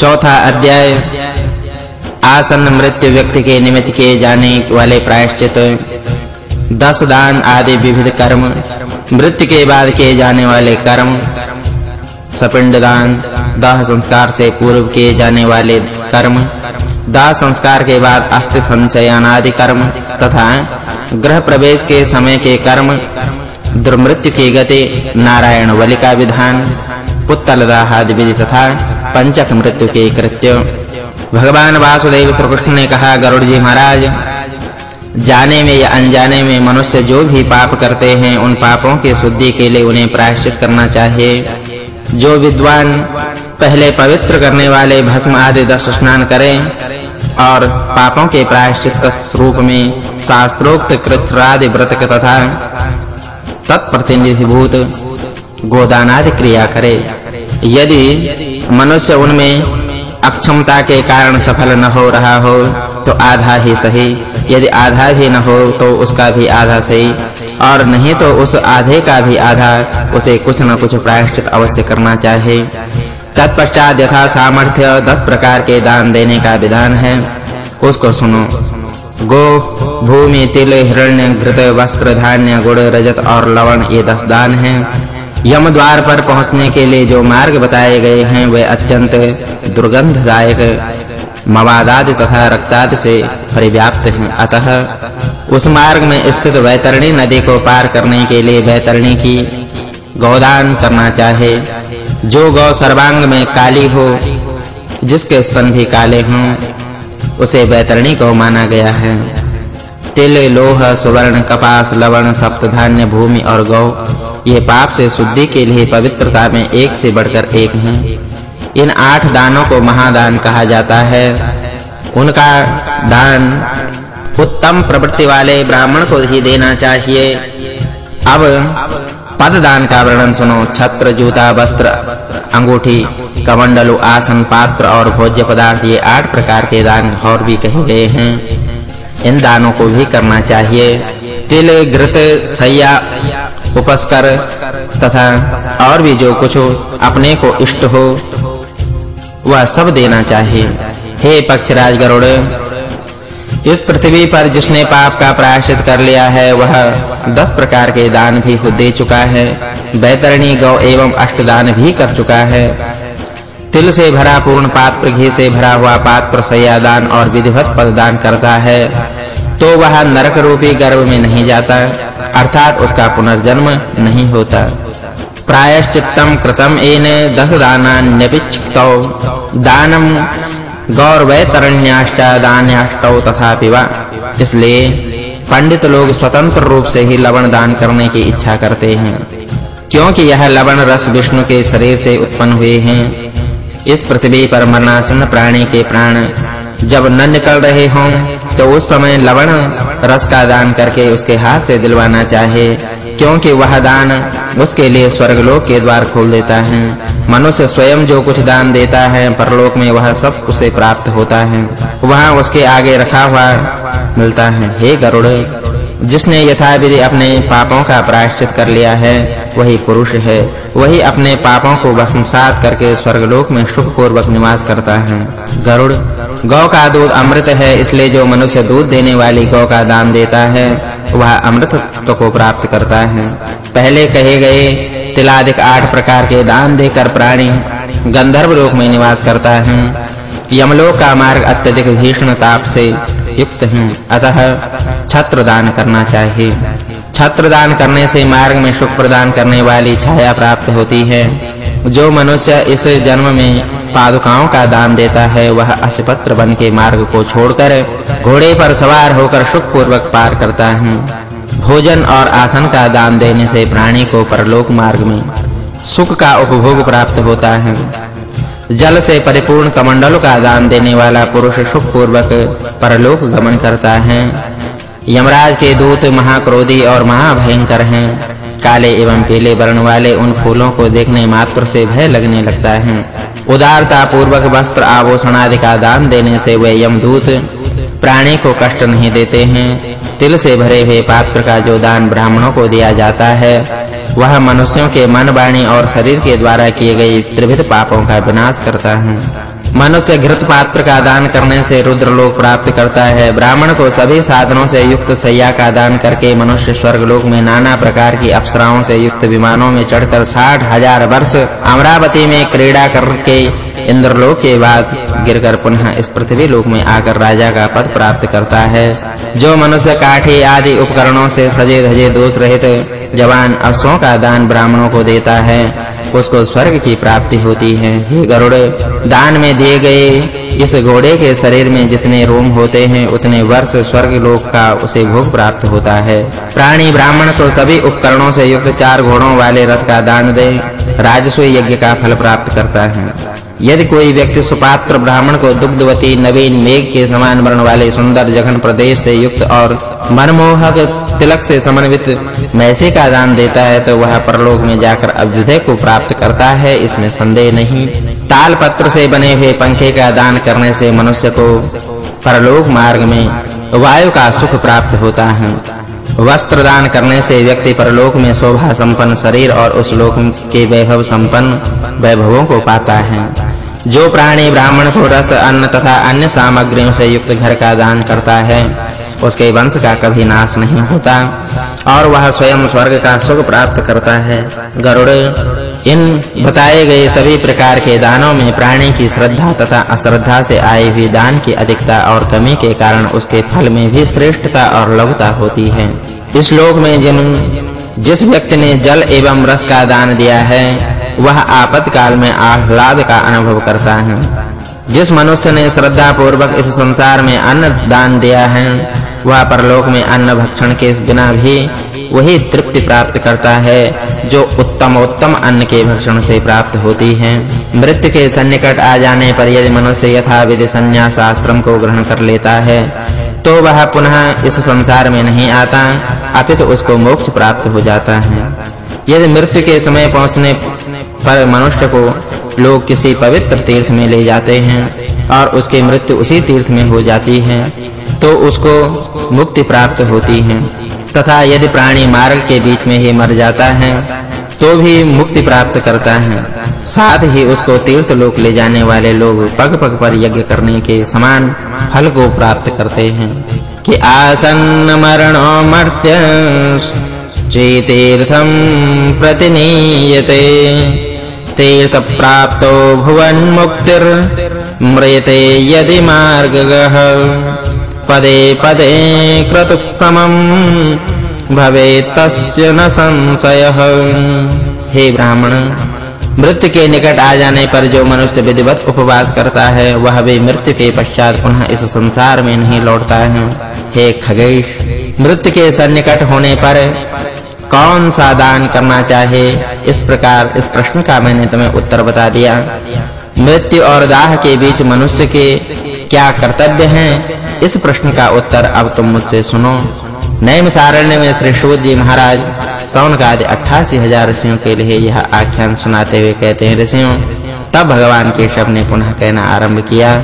चौथा अध्याय। आसन मृत्यु व्यक्ति के निमित्त किए जाने वाले प्रायश्चित, दस दान आदि विविध कर्म, मृत्यु के बाद किए जाने वाले कर्म, सपिंड दान, दाह संस्कार से पूर्व किए जाने वाले कर्म, दाह संस्कार के बाद अस्थि संचयन आदि कर्म तथा ग्रह प्रवेश के समय के कर्म, दुर्मृत्यु की गति, नारायण बलि का विधान पुत्तल दाह आदि विधि तथा पंचक मृत्यु के कृत्य भगवान वासुदेव श्री कृष्ण ने कहा गरुड़ जी महाराज, जाने में या अनजाने में मनुष्य जो भी पाप करते हैं, उन पापों की शुद्धि के लिए उन्हें प्रायश्चित करना चाहिए। जो विद्वान पहले पवित्र करने वाले भस्म आदि दस स्नान करें और पापों के प्रायश्चित रूप में शास्त्रोक्त कृत्रादि व्रत तथा तत्प्रतिनिधिभूत गोदान आदि क्रिया करे। यदि मनुष्य उनमें अक्षमता के कारण सफल न हो रहा हो तो आधा ही सही। यदि आधा भी न हो तो उसका भी आधा सही। और नहीं तो उस आधे का भी आधा, उसे कुछ न कुछ प्रायश्चित अवश्य करना चाहिए। तत्पश्चात यथा सामर्थ्य दस प्रकार के दान देने का विधान है। उसको सुनो। गो, भूमि, तिल, हिरण्य, घृत, वस्त्र, धान्य, गुड़, रजत और लवण, ये दस दान हैं। यम द्वार पर पहुँचने के लिए जो मार्ग बताए गए हैं, वे अत्यंत दुर्गंधदायक, मवादाद तथा रक्ताद से परिव्याप्त हैं। अतः उस मार्ग में स्थित वैतरणी नदी को पार करने के लिए वैतरणी की गौदान करना चाहे। जो गौ सर्वांग में काली हो, जिसके स्तन भी काले हों, उसे वैतरणी को माना गया है। तिल, लोह, सुवर्ण, कपास, लवण, सप्तधान्य, भूमि और गौ, ये पाप से शुद्धि के लिए पवित्रता में एक से बढ़कर एक हैं। इन आठ दानों को महादान कहा जाता है। उनका दान उत्तम प्रवृत्ति वाले ब्राह्मण को ही देना चाहिए। अब पद दान का वर्णन सुनो। छत्र, जूता, वस्त्र, अंगूठी, कमंडलु, आसन, पात्र और भोज्य पदार्थ, ये आठ प्रकार के दान और भी कहे गए हैं। इन दानों को भी करना चाहिए। तिल, घृत, सैया, उपस्कर तथा और भी जो कुछ अपने को इष्ट हो, वह सब देना चाहिए। हे पक्षराज गरुड़, इस पृथ्वी पर जिसने पाप का प्रायश्चित कर लिया है, वह दस प्रकार के दान भी दे चुका है। बैतरणी गौ एवं अष्टदान भी कर चुका है। तिल से भरा पूर्ण पात्र, घी से भरा हुआ पात्र सयादान और विधिवत पददान करता है। तो वह नरक रूपी गर्भ में नहीं जाता, अर्थात उसका पुनर्जन्म नहीं होता। प्रायश्चित्तम कृतम एन दस दानान्यपिक्षितौ दानम गौरवैतरण्याश्च दान्याष्टौ तथा पिवा इसलिए पंडित लोग स्वतंत्र रूप से ही लवण दान करने की इच्छा करते हैं, क्योंकि यह लवण रस विष्णु के शरीर से उत्पन्न हुए हैं। इस पृथ्वी पर मरणासन प्राणी के प्राण जब न निकल रहे हों तो उस समय लवण रस का दान करके उसके हाथ से दिलवाना चाहिए क्योंकि वह दान उसके लिए स्वर्गलोक के द्वार खोल देता है। मनुष्य स्वयं जो कुछ दान देता है, परलोक में वह सब उसे प्राप्त होता है। वहाँ उसके आगे रखा हुआ मिलता है। हे गरुड़, जिसने यथाविधि अपने पापों का प्रायश्चित कर लिया है, वही पुरुष है। वही अपने पापों को भस्मसात करके स्वर्गलोक में सुख पूर्वक निवास करता है। गरुड़, गौ का दूध अमृत है, इसलिए जो मनुष्य दूध देने वाली गौ का दान देता है, वह अमृतत्व को प्राप्त करता है। पहले कहे गए तिलादिक आठ प्रकार के दान देकर प्राणी गंधर्व लोक में निवास करता है। यमलोक का मार्ग अत्यधिक भीषण ताप से युक्त है, अतः छत्र दान करना चाहिए। छत्र दान करने से मार्ग में सुख प्रदान करने वाली छाया प्राप्त होती है। जो मनुष्य इस जन्म में पादुकाओं का दान देता है, वह अशपत्र बन के मार्ग को छोड़कर घोड़े पर सवार होकर सुख पूर्वक पार करता है। भोजन और आसन का दान देने से प्राणी को परलोक मार्ग में सुख का उपभोग प्राप्त होता है। जल से परिपूर्ण कमंडल का दान देने वाला पुरुष सुख पूर्वक परलोक गमन करता है। यमराज के दूत महाक्रोधी और महाभयंकर हैं। काले एवं पीले वर्ण वाले उन फूलों को देखने मात्र से भय लगने लगता है। उदारता पूर्वक वस्त्र आभूषण आदि का दान देने से वे यमदूत प्राणी को कष्ट नहीं देते हैं। तिल से भरे हुए पात्र का जो दान ब्राह्मणों को दिया जाता है, वह मनुष्यों के मन वाणी और शरीर के द्वारा किए गए त्रिविध पापों का विनाश करता है। मनुष्य घृत पात्र का दान करने से रुद्र लोक प्राप्त करता है। ब्राह्मण को सभी साधनों से युक्त सैया का दान करके मनुष्य स्वर्ग लोक में नाना प्रकार की अप्सराओं से युक्त विमानों में चढ़कर साठ हज़ार वर्ष अमरावती में क्रीड़ा करके इंद्रलोक के बाद गिरकर पुनः इस पृथ्वी लोक में आकर राजा का पद प्राप्त करता है। जो मनुष्य काठी आदि उपकरणों से सजे धजे दोष रहित जवान अश्वों का दान ब्राह्मणों को देता है। उसको स्वर्ग की प्राप्ति होती है। हे गरुड़, दान में दिए गए इस घोड़े के शरीर में जितने रोम होते हैं, उतने वर्ष स्वर्ग लोक का उसे भोग प्राप्त होता है। प्राणी ब्राह्मण को सभी उपकरणों से युक्त चार घोड़ों वाले रथ का दान दे, राजस्व यज्ञ का फल प्राप्त करता है। यदि कोई व्यक्ति सुपात्र ब्राह्मण को दुग्धवती नवीन मेघ के समान वर्ण वाले सुंदर जघन प्रदेश से युक्त और मनमोहक तिलक से समन्वित मैसे का दान देता है तो वह परलोक में जाकर अभ्युदय को प्राप्त करता है। इसमें संदेह नहीं। ताल पत्र से बने हुए पंखे का दान करने से मनुष्य को परलोक मार्ग में वायु का सुख प्राप्त होता है। वस्त्र दान करने से व्यक्ति परलोक में शोभा संपन्न शरीर और उस लोक के वैभव संपन्न वैभवों को पाता है। जो प्राणी ब्राह्मण को रस, अन्न तथा अन्य सामग्रियों से युक्त घर का दान करता है उसके वंश का कभी नाश नहीं होता, और वह स्वयं स्वर्ग का सुख प्राप्त करता है। गरुड़, इन बताए गए सभी प्रकार के दानों में प्राणी की श्रद्धा तथा अश्रद्धा से आई हुई दान की अधिकता और कमी के कारण उसके फल में भी श्रेष्ठता और लघुता होती है। इस लोक में जिन, जिस व्यक्ति ने जल एवं रस का दान दिया है, वह आपातकाल में आह्लाद का अनुभव करता है। जिस मनुष्य ने श्रद्धा पूर्वक इस संसार में अन्न दान दिया है वह परलोक में अन्न भक्षण के बिना भी वही तृप्ति प्राप्त करता है, जो उत्तम उत्तम अन्न के भक्षण से प्राप्त होती है। मृत्यु के सन्निकट आ जाने पर यदि मनुष्य यथा विधि संन्यास आश्रम को ग्रहण कर लेता है तो वह पुनः इस संसार में नहीं आता, अपितु उसको मोक्ष प्राप्त हो जाता है। यदि मृत्यु के समय पहुँचने पर मनुष्य को लोग किसी पवित्र तीर्थ में ले जाते हैं, और उसकी मृत्यु उसी तीर्थ में हो जाती है तो उसको मुक्ति प्राप्त होती है। तथा यदि प्राणी मार्ग के बीच में ही मर जाता है तो भी मुक्ति प्राप्त करता है। साथ ही उसको तीर्थ लोक ले जाने वाले लोग पग पग पर यज्ञ करने के समान फल को प्राप्त करते हैं। कि आसन्न मरणो मर्त्य चेतीर्थं प्रतिनीयते तीर्थप्राप्तो भुवन्मुक्तिर्म्रियते यदि मार्गगः। पदे पदे क्रतुः भवेत् तस्य न संशयः। हे ब्राह्मण, मृत्यु के निकट आ जाने पर जो मनुष्य विधिवत उपवास करता है, वह भी मृत्यु के पश्चात पुनः इस संसार में नहीं लौटता है। हे खगेश, मृत्यु के सन्निकट होने पर कौन सा दान करना चाहे? इस प्रकार, इस प्रश्न का मैंने तुम्हें उत्तर बता दिया। मृत्यु और दाह के बीच मनुष्य के क्या कर्तव्य हैं? इस प्रश्न का उत्तर अब तुम मुझसे सुनो। नैम सारण्य में श्री शोध जी महाराज सौन का आदि 88000 ऋषियों के लिए यह आख्यान सुनाते हुए कहते हैं, ऋषियों, तब भगवान केशव ने पुनः कहना आरंभ किया।